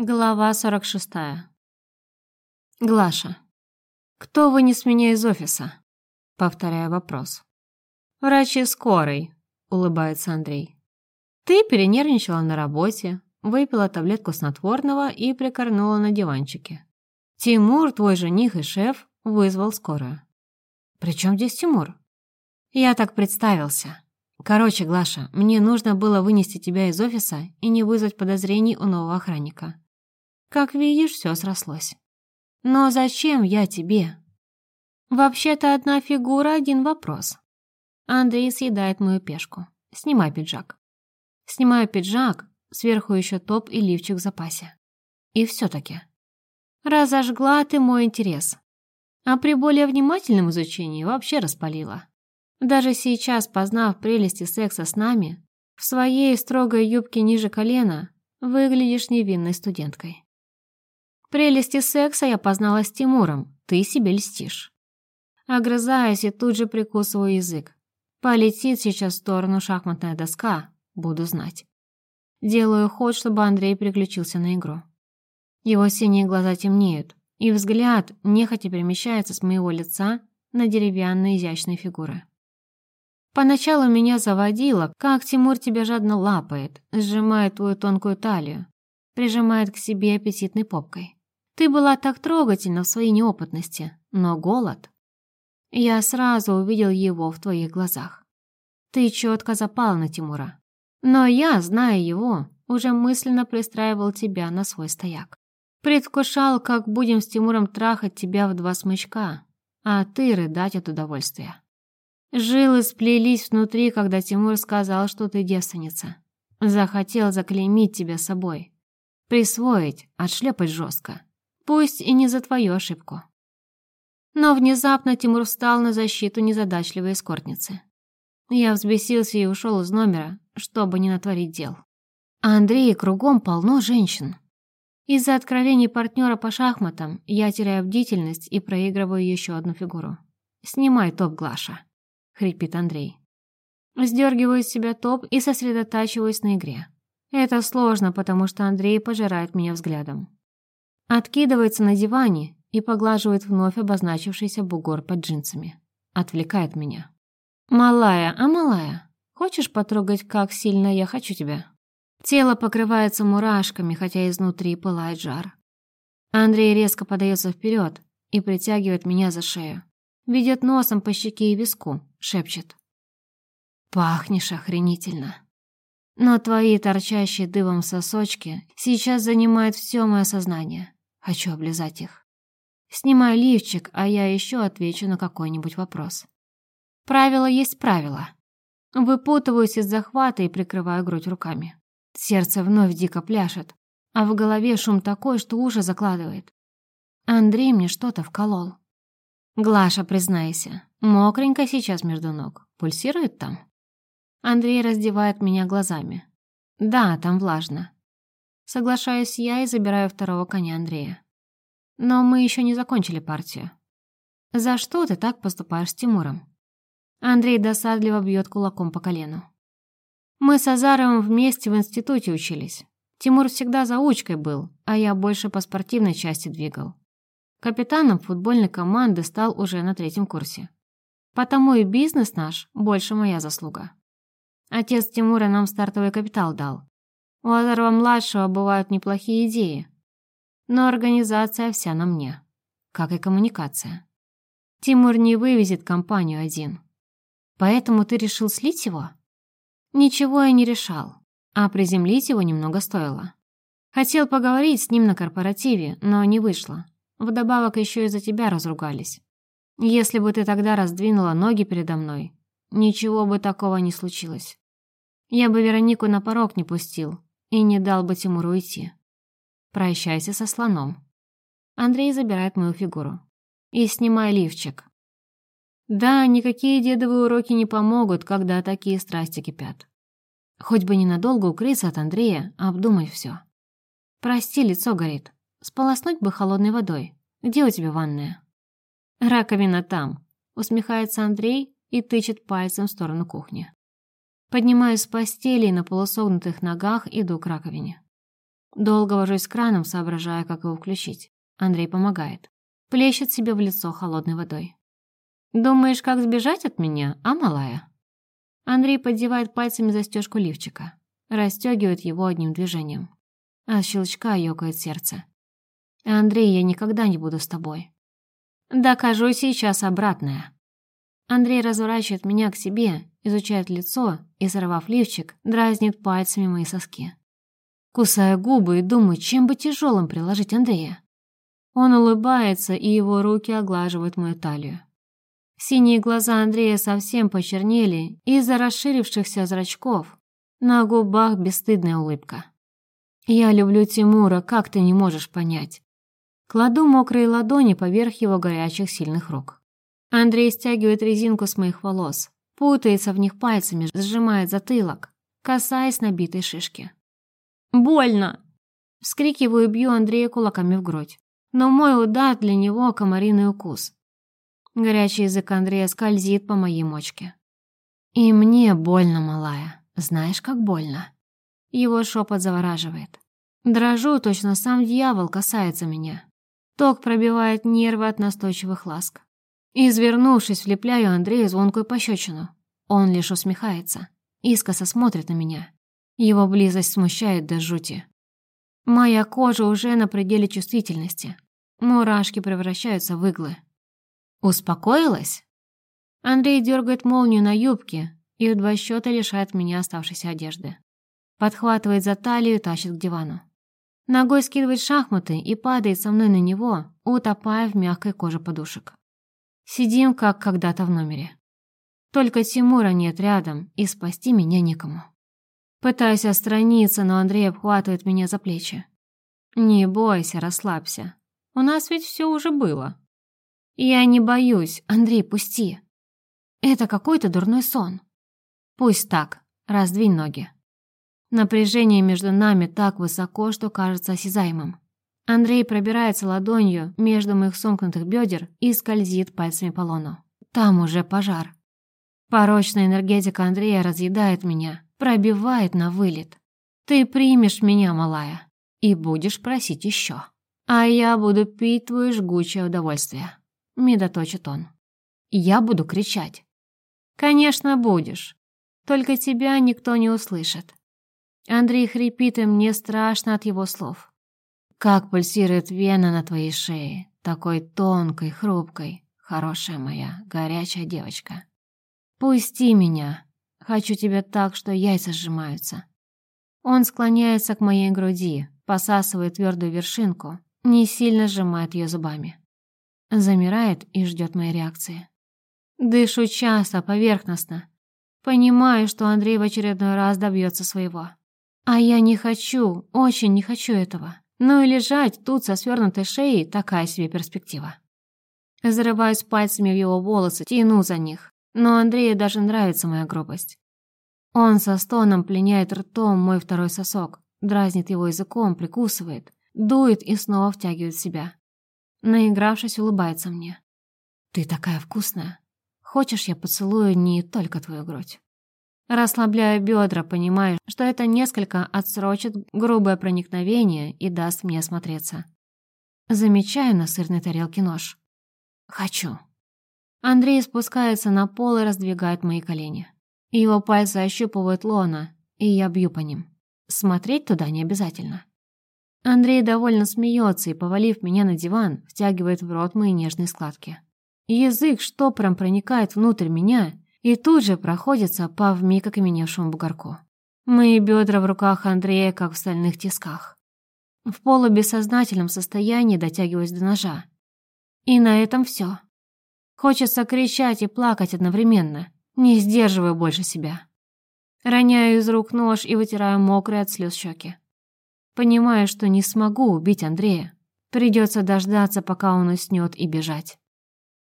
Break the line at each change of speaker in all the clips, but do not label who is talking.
Глава 46. Глаша. «Кто вынес меня из офиса?» Повторяю вопрос. «Врачи скорой», — улыбается Андрей. «Ты перенервничала на работе, выпила таблетку снотворного и прикорнула на диванчике. Тимур, твой жених и шеф, вызвал скорую». «При чем здесь Тимур?» «Я так представился. Короче, Глаша, мне нужно было вынести тебя из офиса и не вызвать подозрений у нового охранника. Как видишь, все срослось. Но зачем я тебе? Вообще-то одна фигура, один вопрос. Андрей съедает мою пешку. Снимай пиджак. Снимаю пиджак, сверху еще топ и лифчик в запасе. И все-таки. Разожгла ты мой интерес. А при более внимательном изучении вообще распалила. Даже сейчас, познав прелести секса с нами, в своей строгой юбке ниже колена выглядишь невинной студенткой. Прелести секса я познала с Тимуром, ты себе льстишь. Огрызаюсь и тут же прикусываю язык. Полетит сейчас в сторону шахматная доска, буду знать. Делаю ход, чтобы Андрей переключился на игру. Его синие глаза темнеют, и взгляд нехотя перемещается с моего лица на деревянные изящные фигуры. Поначалу меня заводило, как Тимур тебя жадно лапает, сжимает твою тонкую талию, прижимает к себе аппетитной попкой. Ты была так трогательна в своей неопытности, но голод... Я сразу увидел его в твоих глазах. Ты четко запал на Тимура. Но я, зная его, уже мысленно пристраивал тебя на свой стояк. Предвкушал, как будем с Тимуром трахать тебя в два смычка, а ты рыдать от удовольствия. Жилы сплелись внутри, когда Тимур сказал, что ты девственница. Захотел заклеймить тебя собой. Присвоить, отшлепать жестко. Пусть и не за твою ошибку. Но внезапно Тимур встал на защиту незадачливой эскортницы. Я взбесился и ушел из номера, чтобы не натворить дел. А Андрея кругом полно женщин. Из-за откровений партнера по шахматам я теряю бдительность и проигрываю еще одну фигуру. «Снимай топ, Глаша», — хрипит Андрей. Сдергиваю с себя топ и сосредотачиваюсь на игре. Это сложно, потому что Андрей пожирает меня взглядом. Откидывается на диване и поглаживает вновь обозначившийся бугор под джинсами. Отвлекает меня. «Малая, а малая, хочешь потрогать, как сильно я хочу тебя?» Тело покрывается мурашками, хотя изнутри пылает жар. Андрей резко подается вперед и притягивает меня за шею. Ведет носом по щеке и виску, шепчет. «Пахнешь охренительно. Но твои торчащие дыбом сосочки сейчас занимают все мое сознание. Хочу облизать их. Снимаю лифчик, а я еще отвечу на какой-нибудь вопрос. Правило есть правило. Выпутываюсь из захвата и прикрываю грудь руками. Сердце вновь дико пляшет, а в голове шум такой, что уши закладывает. Андрей мне что-то вколол. Глаша, признайся, мокренько сейчас между ног. Пульсирует там? Андрей раздевает меня глазами. Да, там влажно. Соглашаюсь я и забираю второго коня Андрея. Но мы еще не закончили партию. За что ты так поступаешь с Тимуром? Андрей досадливо бьет кулаком по колену. Мы с Азаровым вместе в институте учились. Тимур всегда заучкой был, а я больше по спортивной части двигал. Капитаном футбольной команды стал уже на третьем курсе. Потому и бизнес наш больше моя заслуга. Отец Тимура нам стартовый капитал дал, у Азарова-младшего бывают неплохие идеи, но организация вся на мне, как и коммуникация. Тимур не вывезет компанию один. Поэтому ты решил слить его? Ничего я не решал, а приземлить его немного стоило. Хотел поговорить с ним на корпоративе, но не вышло. Вдобавок еще и за тебя разругались. Если бы ты тогда раздвинула ноги передо мной, ничего бы такого не случилось. Я бы Веронику на порог не пустил, и не дал бы Тимуру уйти. Прощайся со слоном. Андрей забирает мою фигуру. И снимай лифчик. Да, никакие дедовые уроки не помогут, когда такие страсти кипят. Хоть бы ненадолго укрыться от Андрея, обдумать все. Прости, лицо горит. Сполоснуть бы холодной водой. Где у тебя ванная? Раковина там. Усмехается Андрей и тычет пальцем в сторону кухни. Поднимаюсь с постели и на полусогнутых ногах иду к раковине. Долго вожусь краном, соображая, как его включить. Андрей помогает. Плещет себе в лицо холодной водой. «Думаешь, как сбежать от меня, а, малая?» Андрей поддевает пальцами застежку лифчика. Расстегивает его одним движением. От щелчка ёкает сердце. «Андрей, я никогда не буду с тобой». «Докажу сейчас обратное». Андрей разворачивает меня к себе, изучает лицо и, сорвав лифчик, дразнит пальцами мои соски. Кусая губы и думаю, чем бы тяжелым приложить Андрея. Он улыбается, и его руки оглаживают мою талию. Синие глаза Андрея совсем почернели из-за расширившихся зрачков. На губах бесстыдная улыбка. «Я люблю Тимура, как ты не можешь понять?» Кладу мокрые ладони поверх его горячих сильных рук. Андрей стягивает резинку с моих волос, путается в них пальцами, сжимает затылок, касаясь набитой шишки. «Больно!» Вскрикиваю и бью Андрея кулаками в грудь. Но мой удар для него комариный укус. Горячий язык Андрея скользит по моей мочке. И мне больно, малая. Знаешь, как больно? Его шепот завораживает. Дрожу, точно сам дьявол касается меня. Ток пробивает нервы от настойчивых ласк. Извернувшись, влепляю Андрею звонкую пощечину. Он лишь усмехается. Искоса смотрит на меня. Его близость смущает до жути. Моя кожа уже на пределе чувствительности. Мурашки превращаются в иглы. Успокоилась? Андрей дергает молнию на юбке и в два счета лишает меня оставшейся одежды. Подхватывает за талию и тащит к дивану. Ногой скидывает шахматы и падает со мной на него, утопая в мягкой коже подушек. Сидим, как когда-то в номере. Только Тимура нет рядом, и спасти меня некому. Пытаюсь отстраниться, но Андрей обхватывает меня за плечи. «Не бойся, расслабься. У нас ведь все уже было». «Я не боюсь. Андрей, пусти. Это какой-то дурной сон». «Пусть так. Раздвинь ноги». Напряжение между нами так высоко, что кажется осязаемым. Андрей пробирается ладонью между моих сомкнутых бедер и скользит пальцами по лону. Там уже пожар. Порочная энергетика Андрея разъедает меня, пробивает на вылет. Ты примешь меня, малая, и будешь просить еще. А я буду пить твое жгучее удовольствие. Медоточит он. Я буду кричать. Конечно, будешь. Только тебя никто не услышит. Андрей хрипит, и мне страшно от его слов. Как пульсирует вена на твоей шее, такой тонкой, хрупкой, хорошая моя, горячая девочка. Пусти меня, Хочу тебя так, что яйца сжимаются. Он склоняется к моей груди, посасывает твердую вершинку, не сильно сжимает ее зубами. Замирает и ждет моей реакции. Дышу часто, поверхностно. Понимаю, что Андрей в очередной раз добьется своего. А я не хочу, очень не хочу этого. Но и лежать тут со свернутой шеей – такая себе перспектива. Зарываюсь пальцами в его волосы, тяну за них. Но Андрею даже нравится моя грубость. Он со стоном пленяет ртом мой второй сосок, дразнит его языком, прикусывает, дует и снова втягивает себя. Наигравшись, улыбается мне. «Ты такая вкусная. Хочешь, я поцелую не только твою грудь?» Расслабляю бедра, понимая, что это несколько отсрочит грубое проникновение и даст мне осмотреться. Замечаю на сырной тарелке нож. «Хочу». Андрей спускается на пол и раздвигает мои колени. Его пальцы ощупывают лона, и я бью по ним. Смотреть туда не обязательно. Андрей довольно смеется и, повалив меня на диван, втягивает в рот мои нежные складки. Язык штопором проникает внутрь меня и тут же проходится по вмиг окаменевшему бугорку. Мои бедра в руках Андрея, как в стальных тисках. В полубессознательном состоянии дотягиваюсь до ножа. И на этом все. Хочется кричать и плакать одновременно. Не сдерживаю больше себя. Роняю из рук нож и вытираю мокрые от слез щеки. Понимаю, что не смогу убить Андрея. Придется дождаться, пока он уснет, и бежать.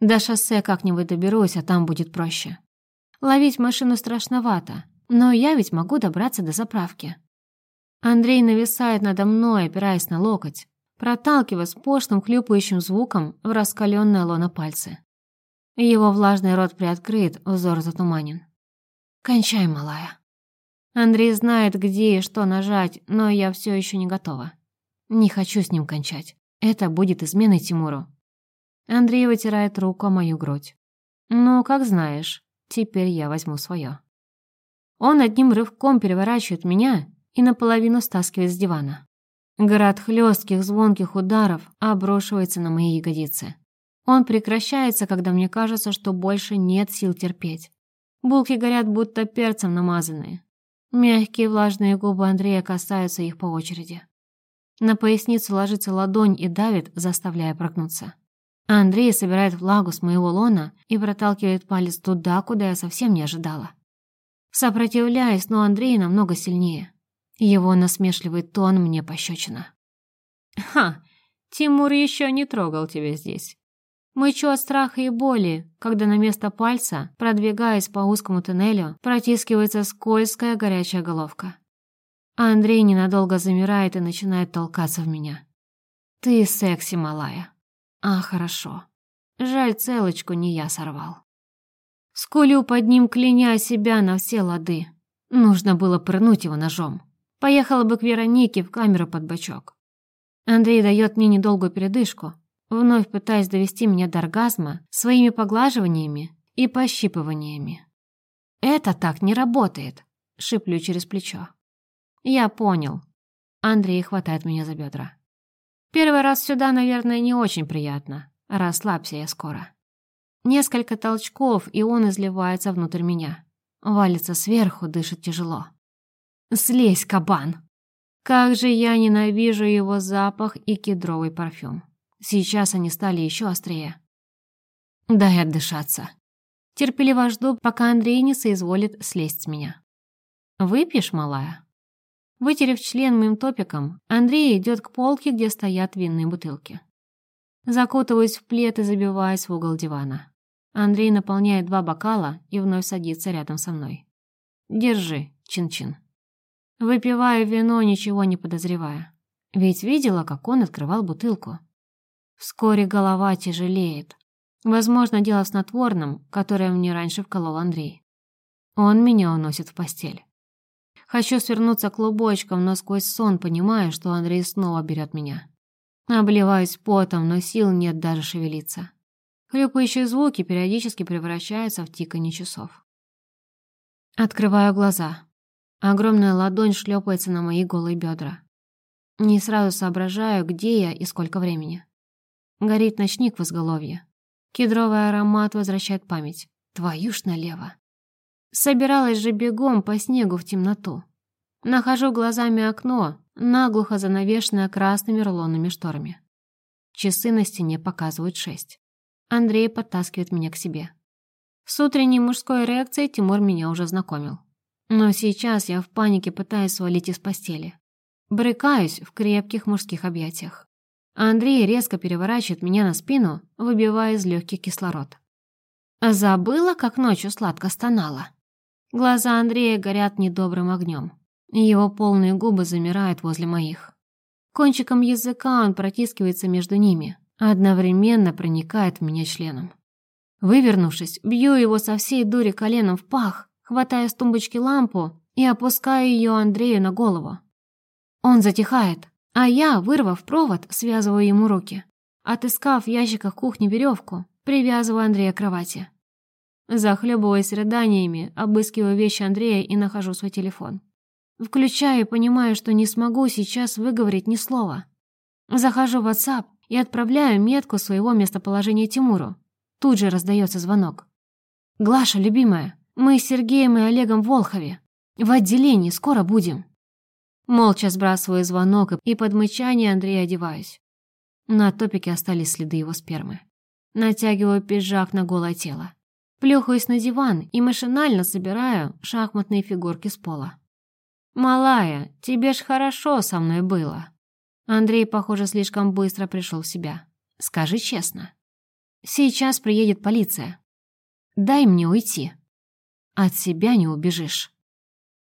До шоссе как-нибудь доберусь, а там будет проще. Ловить машину страшновато, но я ведь могу добраться до заправки. Андрей нависает надо мной, опираясь на локоть, проталкивая с пошлым хлюпающим звуком в раскаленное лоно пальцы. Его влажный рот приоткрыт, взор затуманен. «Кончай, малая». Андрей знает, где и что нажать, но я все еще не готова. Не хочу с ним кончать. Это будет изменой Тимуру. Андрей вытирает руку о мою грудь. Ну, как знаешь, теперь я возьму свое. Он одним рывком переворачивает меня и наполовину стаскивает с дивана. Град хлестких звонких ударов обрушивается на мои ягодицы. Он прекращается, когда мне кажется, что больше нет сил терпеть. Булки горят, будто перцем намазанные. Мягкие влажные губы Андрея касаются их по очереди. На поясницу ложится ладонь и давит, заставляя прогнуться. Андрей собирает влагу с моего лона и проталкивает палец туда, куда я совсем не ожидала. Сопротивляюсь, но Андрей намного сильнее. Его насмешливый тон мне пощечина. «Ха! Тимур еще не трогал тебя здесь. Мычу от страха и боли, когда на место пальца, продвигаясь по узкому туннелю, протискивается скользкая горячая головка. А Андрей ненадолго замирает и начинает толкаться в меня. «Ты секси, малая». «А, хорошо. Жаль, целочку не я сорвал». Скулю под ним, кляня себя на все лады. Нужно было пырнуть его ножом. Поехала бы к Веронике в камеру под бочок. Андрей дает мне недолгую передышку, вновь пытаясь довести меня до оргазма своими поглаживаниями и пощипываниями. «Это так не работает», — шиплю через плечо. «Я понял». Андрей хватает меня за бедра. «Первый раз сюда, наверное, не очень приятно. Расслабься я скоро». Несколько толчков, и он изливается внутрь меня. Валится сверху, дышит тяжело. «Слезь, кабан!» Как же я ненавижу его запах и кедровый парфюм. Сейчас они стали еще острее. Дай отдышаться. Терпеливо жду, пока Андрей не соизволит слезть с меня. Выпьешь, малая? Вытерев член моим топиком, Андрей идет к полке, где стоят винные бутылки. Закутываюсь в плед и забиваюсь в угол дивана. Андрей наполняет два бокала и вновь садится рядом со мной. Держи, чин-чин. Выпиваю вино, ничего не подозревая. Ведь видела, как он открывал бутылку. Вскоре голова тяжелеет. Возможно, дело в снотворном, которое мне раньше вколол Андрей. Он меня уносит в постель. Хочу свернуться клубочком, но сквозь сон понимаю, что Андрей снова берет меня. Обливаюсь потом, но сил нет даже шевелиться. Хлюпающие звуки периодически превращаются в тиканье часов. Открываю глаза. Огромная ладонь шлепается на мои голые бедра. Не сразу соображаю, где я и сколько времени. Горит ночник в изголовье. Кедровый аромат возвращает память. Твою ж налево. Собиралась же бегом по снегу в темноту. Нахожу глазами окно, наглухо занавешенное красными рулонными шторами. Часы на стене показывают шесть. Андрей подтаскивает меня к себе. С утренней мужской реакцией Тимур меня уже знакомил. Но сейчас я в панике пытаюсь свалить из постели. Брыкаюсь в крепких мужских объятиях. Андрей резко переворачивает меня на спину, выбивая из легких кислород. Забыла, как ночью сладко стонала. Глаза Андрея горят недобрым огнем. Его полные губы замирают возле моих. Кончиком языка он протискивается между ними, одновременно проникает в меня членом. Вывернувшись, бью его со всей дури коленом в пах, хватая с тумбочки лампу и опускаю ее Андрею на голову. Он затихает, а я, вырвав провод, связываю ему руки. Отыскав в ящиках кухни веревку, привязываю Андрея к кровати. Захлебываясь рыданиями, обыскиваю вещи Андрея и нахожу свой телефон. Включаю и понимаю, что не смогу сейчас выговорить ни слова. Захожу в WhatsApp и отправляю метку своего местоположения Тимуру. Тут же раздается звонок. «Глаша, любимая, мы с Сергеем и Олегом в Волхове. В отделении скоро будем». Молча сбрасываю звонок и под мычание Андрея одеваюсь. На топике остались следы его спермы. Натягиваю пиджак на голое тело. Плюхаюсь на диван и машинально собираю шахматные фигурки с пола. «Малая, тебе ж хорошо со мной было». Андрей, похоже, слишком быстро пришел в себя. «Скажи честно. Сейчас приедет полиция. Дай мне уйти. От себя не убежишь».